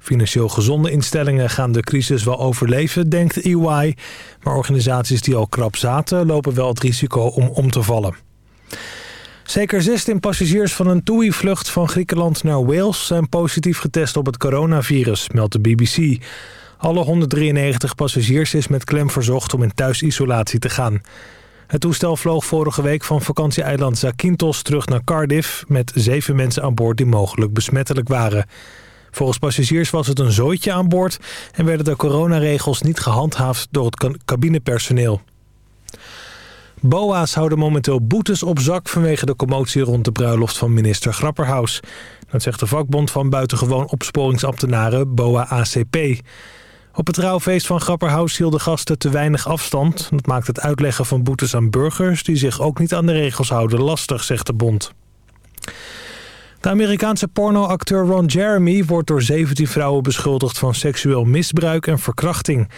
Financieel gezonde instellingen gaan de crisis wel overleven, denkt EY. Maar organisaties die al krap zaten lopen wel het risico om om te vallen. Zeker 16 passagiers van een TUI-vlucht van Griekenland naar Wales... zijn positief getest op het coronavirus, meldt de BBC. Alle 193 passagiers is met klem verzocht om in thuisisolatie te gaan. Het toestel vloog vorige week van vakantieeiland Zakynthos terug naar Cardiff... met zeven mensen aan boord die mogelijk besmettelijk waren... Volgens passagiers was het een zooitje aan boord... en werden de coronaregels niet gehandhaafd door het cabinepersoneel. BOA's houden momenteel boetes op zak vanwege de commotie rond de bruiloft van minister Grapperhaus. Dat zegt de vakbond van buitengewoon opsporingsambtenaren BOA-ACP. Op het trouwfeest van Grapperhaus hielden gasten te weinig afstand. Dat maakt het uitleggen van boetes aan burgers die zich ook niet aan de regels houden lastig, zegt de bond. De Amerikaanse pornoacteur Ron Jeremy wordt door 17 vrouwen beschuldigd van seksueel misbruik en verkrachting.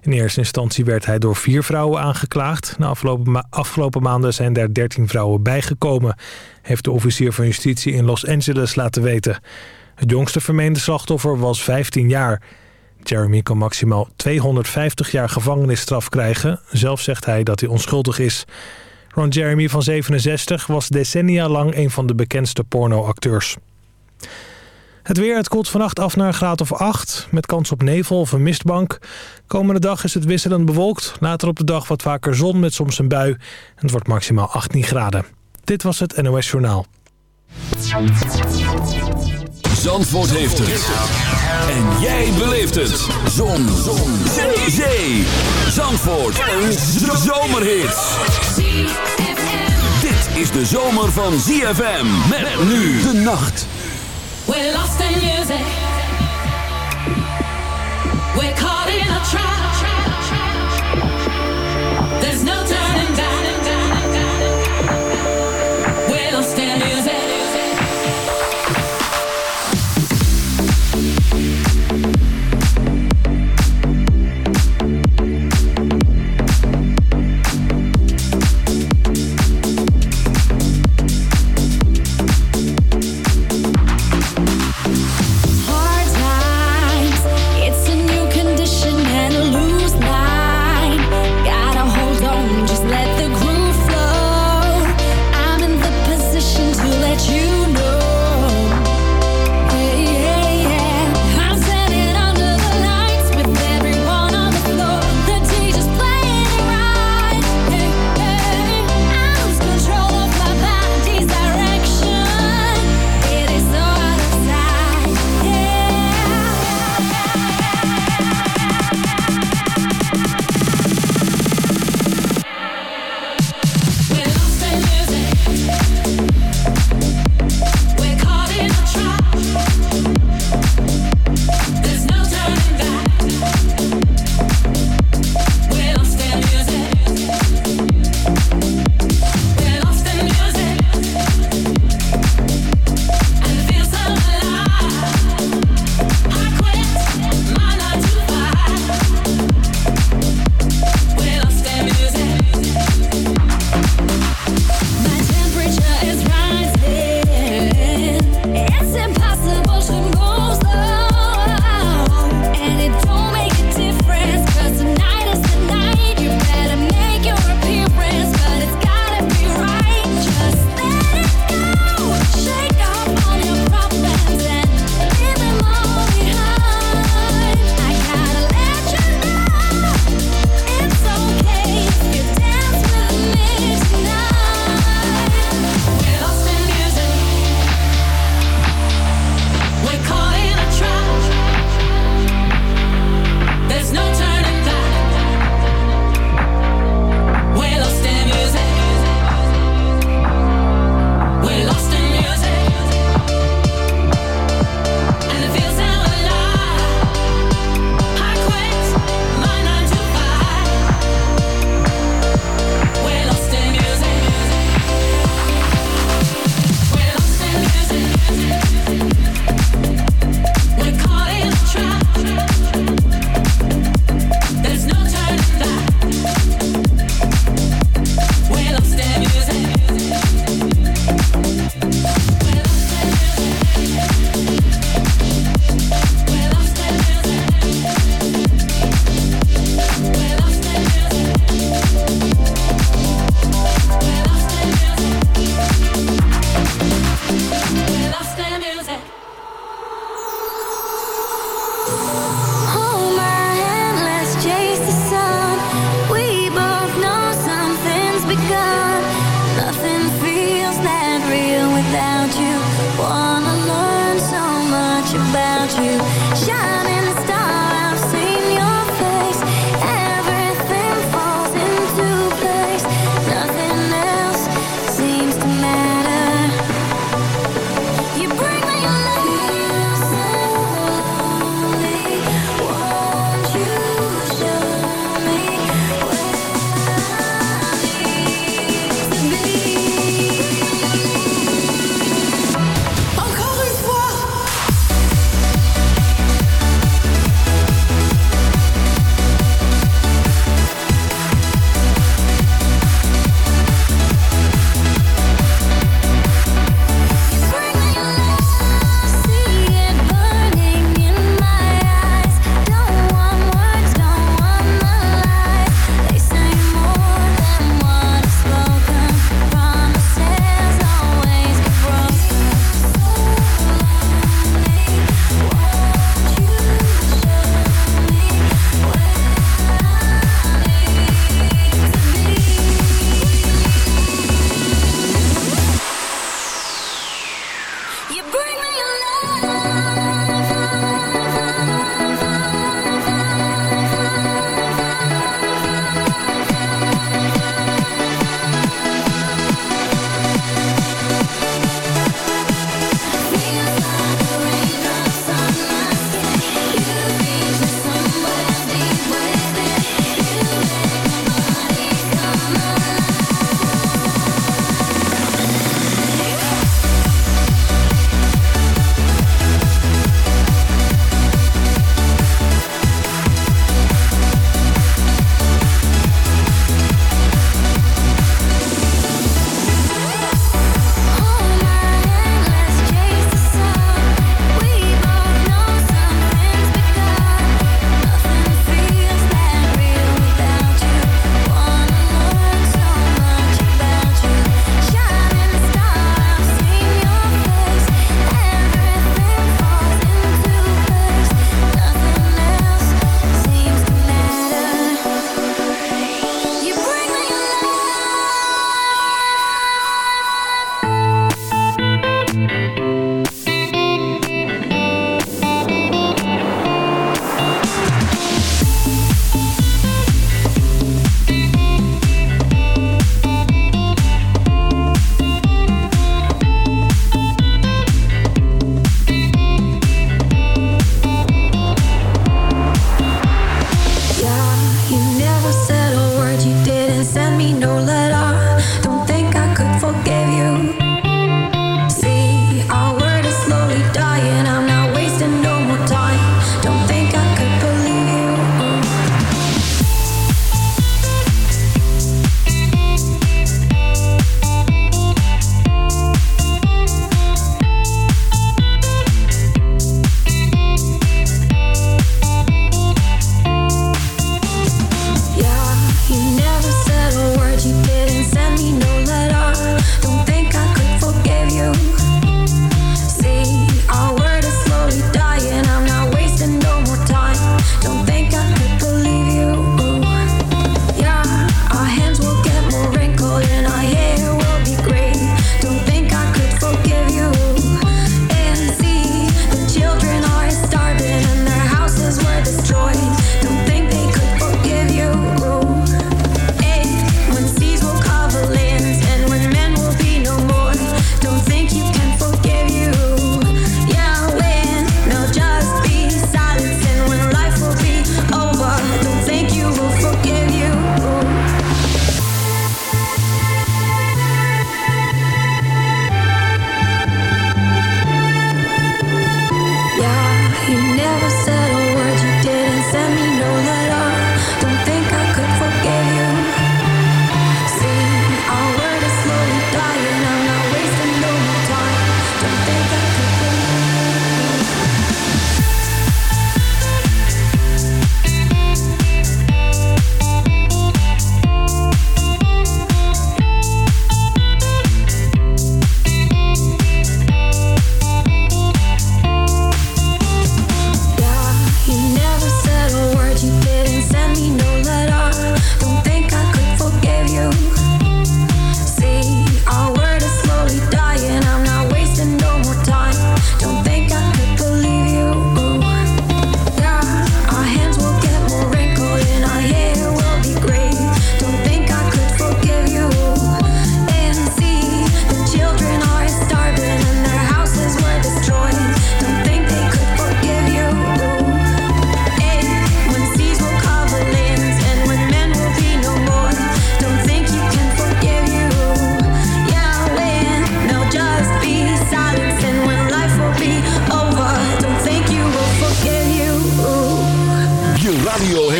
In eerste instantie werd hij door vier vrouwen aangeklaagd. De afgelopen, afgelopen maanden zijn er 13 vrouwen bijgekomen, heeft de officier van justitie in Los Angeles laten weten. Het jongste vermeende slachtoffer was 15 jaar. Jeremy kan maximaal 250 jaar gevangenisstraf krijgen. Zelf zegt hij dat hij onschuldig is. Ron Jeremy van 67 was decennia lang een van de bekendste pornoacteurs. Het weer, het koelt vannacht af naar een graad of 8, met kans op nevel of een mistbank. Komende dag is het wisselend bewolkt. Later op de dag wat vaker zon met soms een bui. En het wordt maximaal 18 graden. Dit was het NOS Journaal. Zandvoort heeft het. En jij beleeft het. Zon. zon. Zee. Zee. Zandvoort. Een zomerhit dit is de zomer van ZFM. Met nu de nacht. We're lost in music. We're caught in a trap.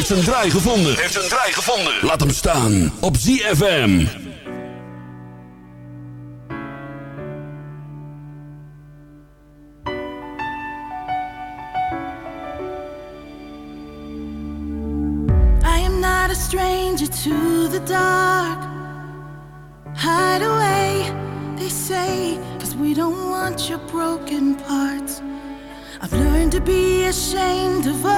heeft een draai gevonden. Heeft een draai gevonden. Laat hem staan op ZFM. I am not a stranger to the dark. Hide away, they say, cause we don't want your broken parts. I've learned to be ashamed of us.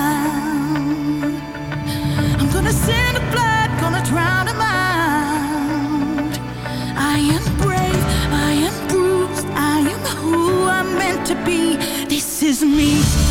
is me.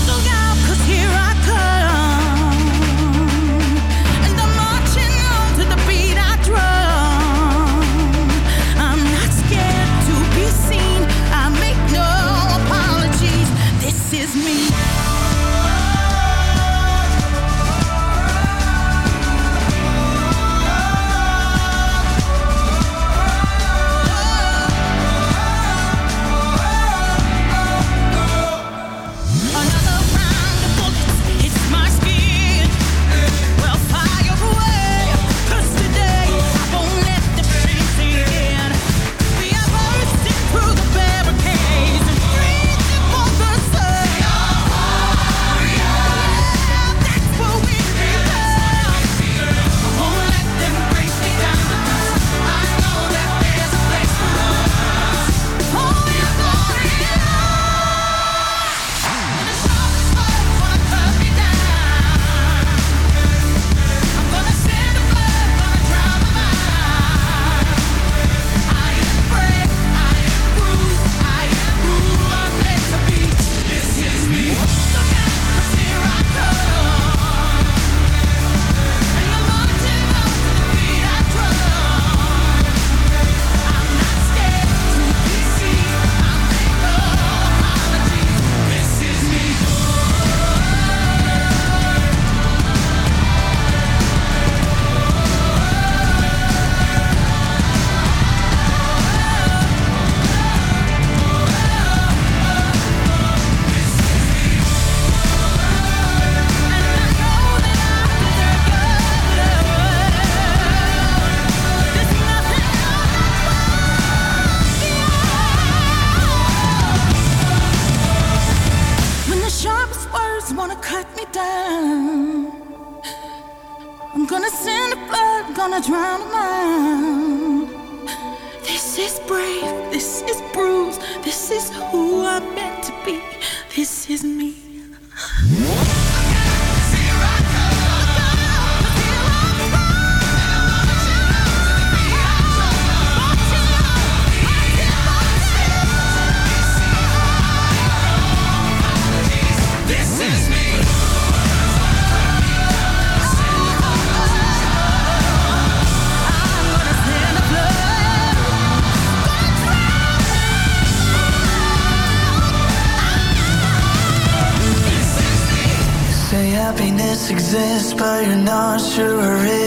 but you're not sure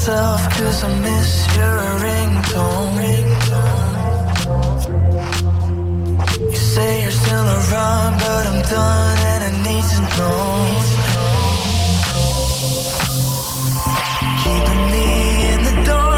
myself cause I miss your ringtone. You say you're still around, but I'm done and I need to know. Keeping me in the dark.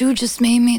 you just made me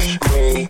Push me.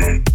Thank you.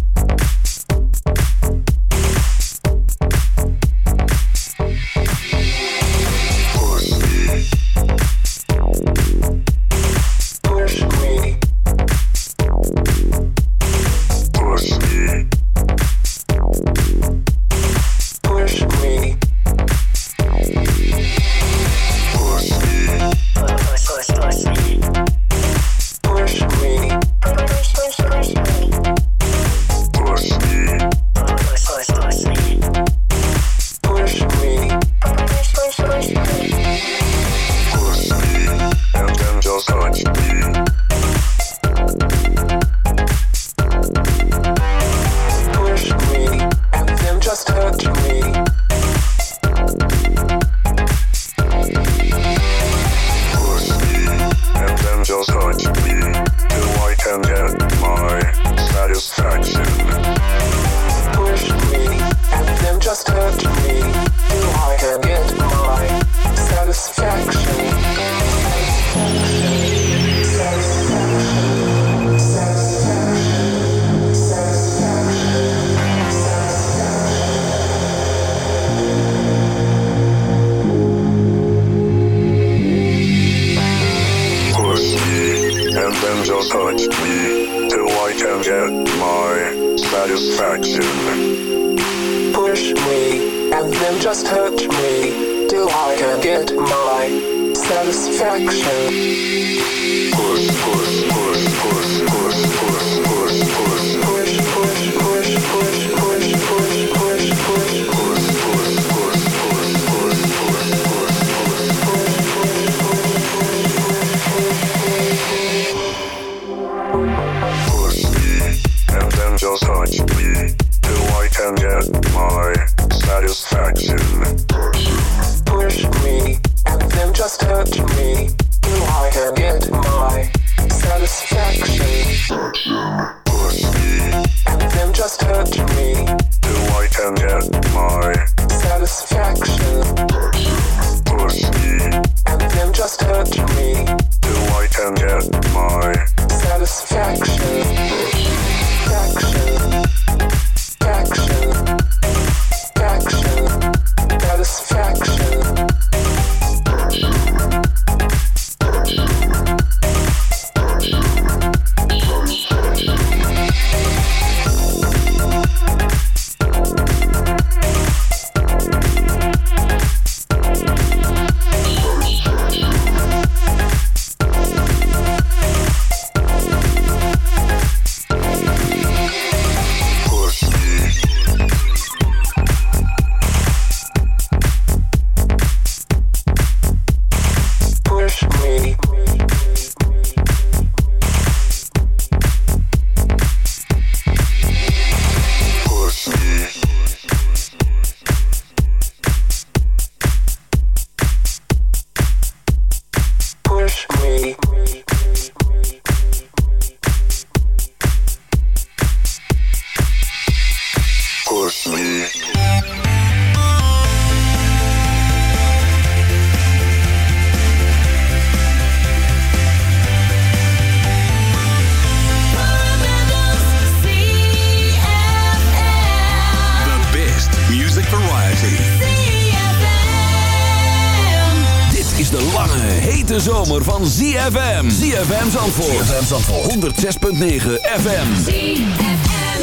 hete zomer van ZFM. ZFM Zandvoort. ZFM Zandvoort. 106.9 FM. ZFM.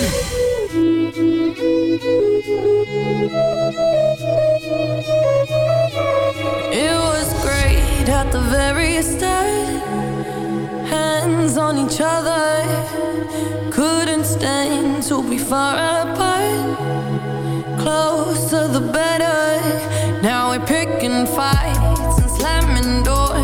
It was great at the very start. Hands on each other. Couldn't stand to be far apart. Closer the better. Now we're picking fights and slamming doors.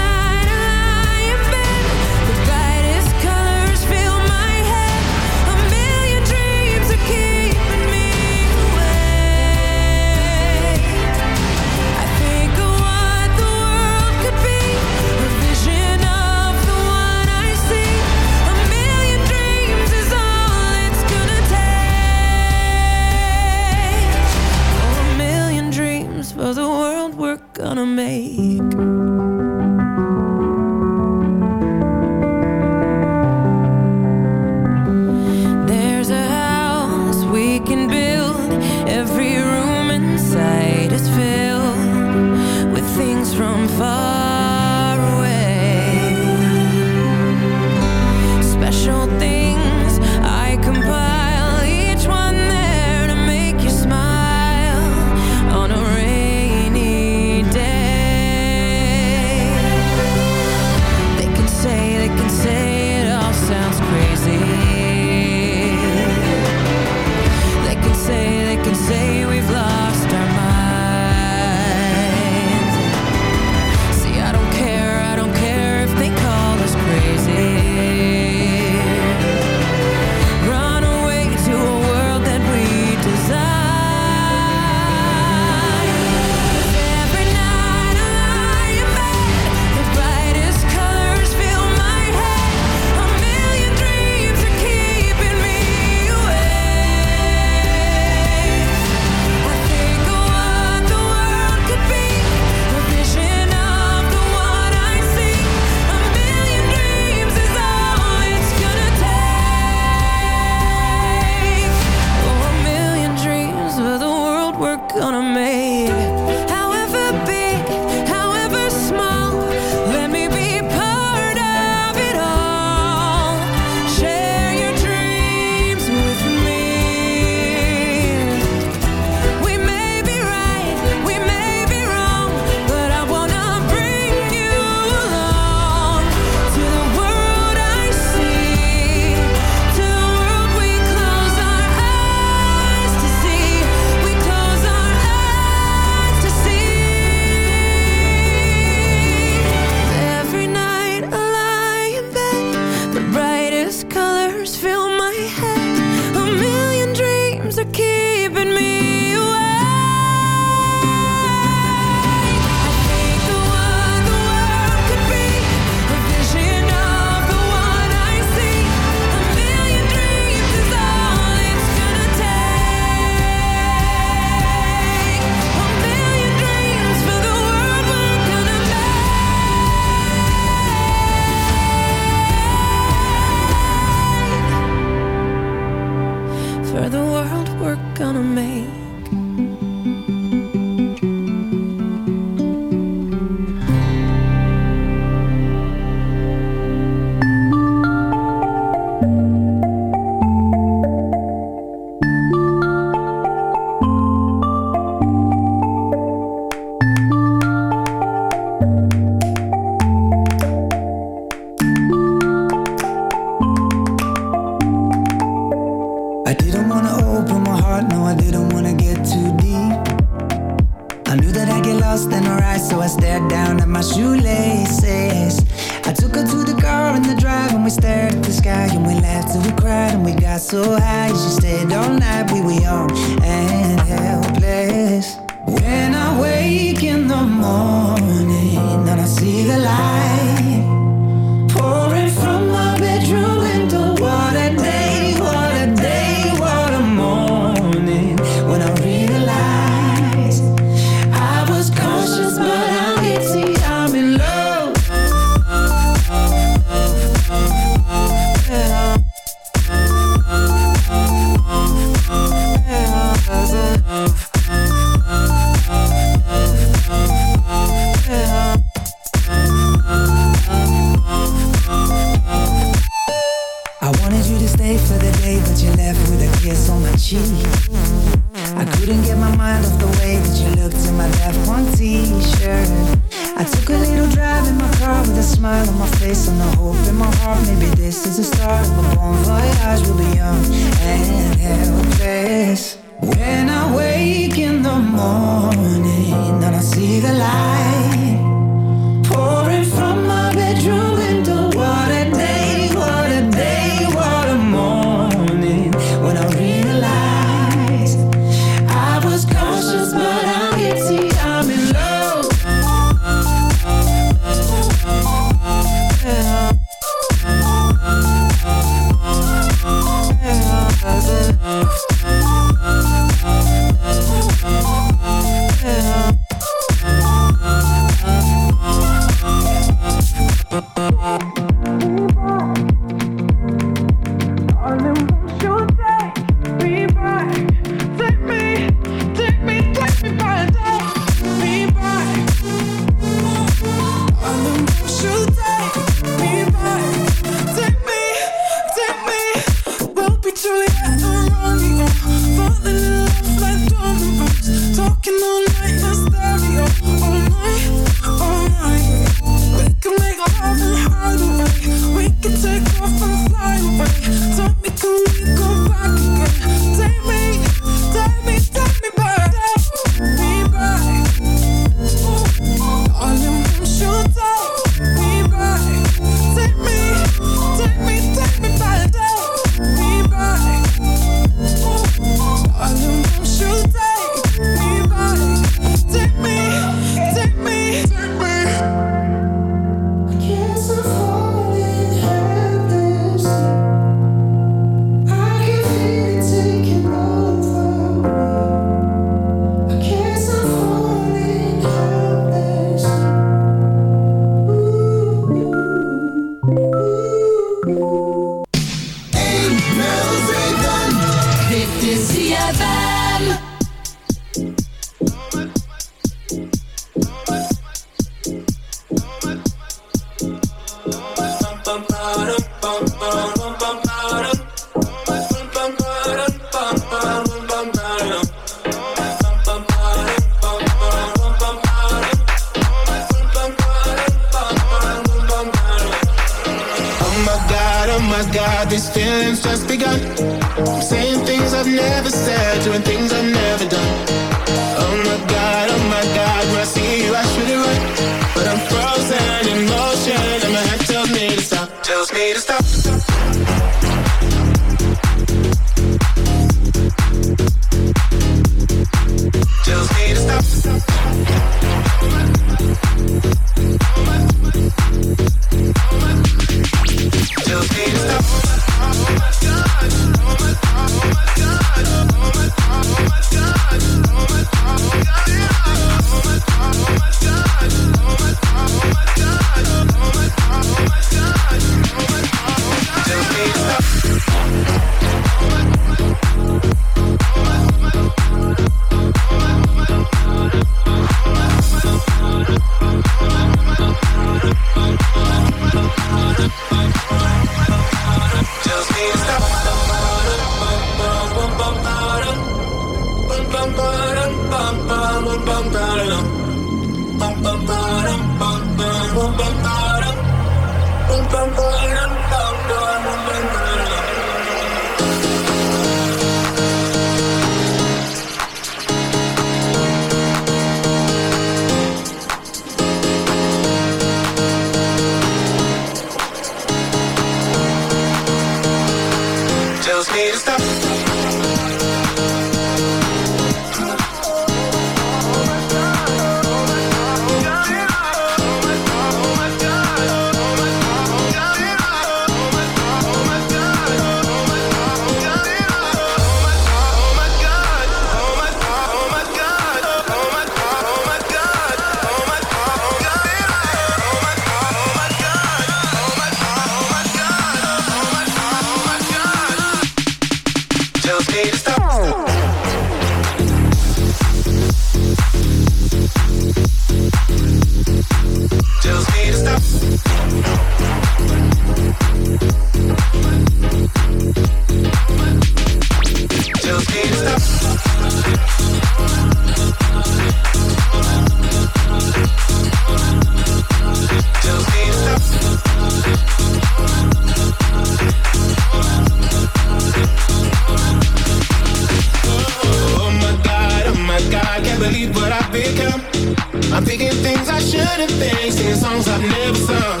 sing songs I've never sung.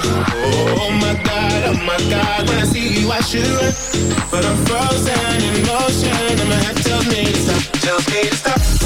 Oh my God, oh my God, when I see you I should run, but I'm frozen in motion and my head tells me to stop, tells me to stop.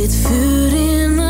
dit vuur in me.